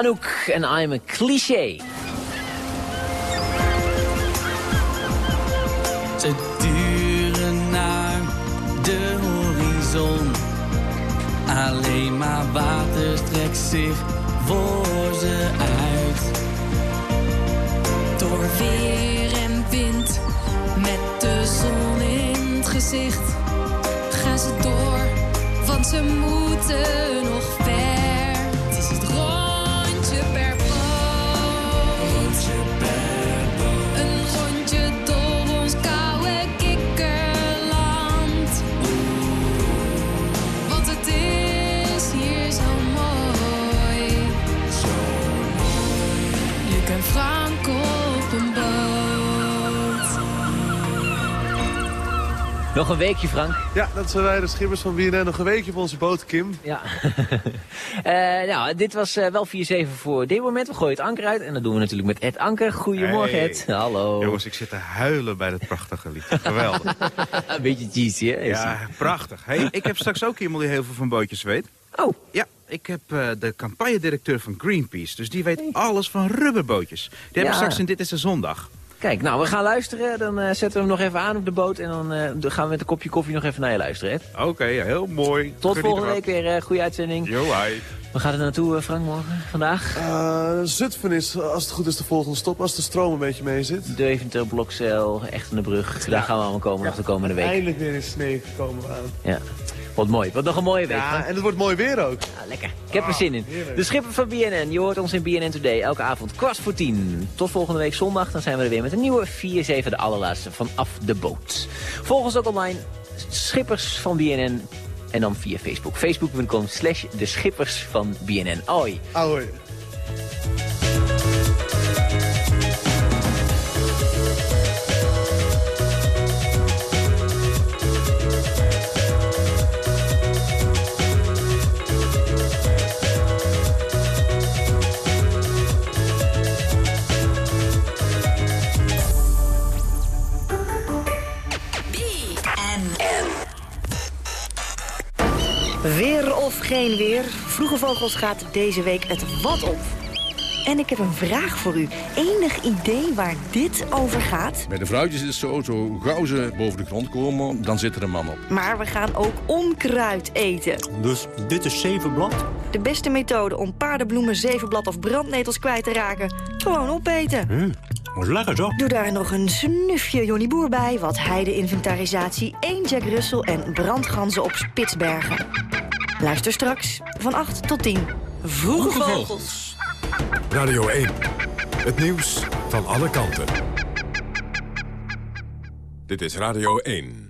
Anouk en I'm a cliché. Ze duren naar de horizon. Alleen maar water strekt zich voor ze uit. Door weer en wind, met de zon in het gezicht, gaan ze door, want ze moeten nog ver. Nog een weekje, Frank. Ja, dat zijn wij, de schippers van BNN. Nog een weekje op onze boot, Kim. Ja. Eh, nou, dit was eh, wel 4-7 voor dit moment. We gooien het anker uit en dat doen we natuurlijk met Ed Anker. Goedemorgen, Hey. Ed. Hallo. Jongens, ik zit te huilen bij dat prachtige lied. Geweldig. Een beetje cheesy, hè? ja, prachtig. Hey, ik heb straks ook iemand die heel veel van bootjes weet. Oh. Ja, ik heb eh, de campagnedirecteur van Greenpeace. Dus die weet alles van rubberbootjes. Die hebben Ja. straks in Dit is de Zondag. Kijk, nou, we gaan luisteren. Dan eh, zetten we hem nog even aan op de boot. En dan eh, dan gaan we met een kopje koffie nog even naar je luisteren. Oké, heel mooi. Tot Geniet volgende week weer. eh goede uitzending. Yo, hi. We gaan er naartoe, Frank, morgen? Vandaag? Eh, Zutphen is, als het goed is, de volgende stop. Als de stroom een beetje mee zit. Deventer, Blokcel, echt in de brug. Daar gaan we allemaal komen nog de komende week. Eindelijk weer in sneeuw komen we aan. Ja. Wat mooi. Wat nog een mooie week. Ja, Frank. en het wordt mooi weer ook. Lekker. Ik heb er zin in. De schipper van BNN. Je hoort ons in BNN Today. Elke avond kwart voor tien. Tot volgende week zondag. Dan zijn we er weer met een nieuwe 4-7. De allerlaatste vanaf de boot. Volg ons ook online. Schippers van BNN. En dan via Facebook. Facebook.com slash de schippers van BNN. Oi. Weer of geen weer, Vroege Vogels gaat deze week het wat op. En ik heb een vraag voor u. Enig idee waar dit over gaat? Bij de vrouwtjes is het zo, zo gauw ze boven de grond komen, dan zit er een man op. Maar we gaan ook onkruid eten. Dus dit is zevenblad? De beste methode om paardenbloemen, zevenblad of brandnetels kwijt te raken? Gewoon opeten. Hm, lekker zo. Doe daar nog een snufje Johnny Boer bij, wat heide-inventarisatie, één Jack Russell en brandganzen op Spitsbergen. Luister straks van 8 tot 10. Vroege Vroege Vogels. Radio 1. Het nieuws van alle kanten. Dit is Radio 1.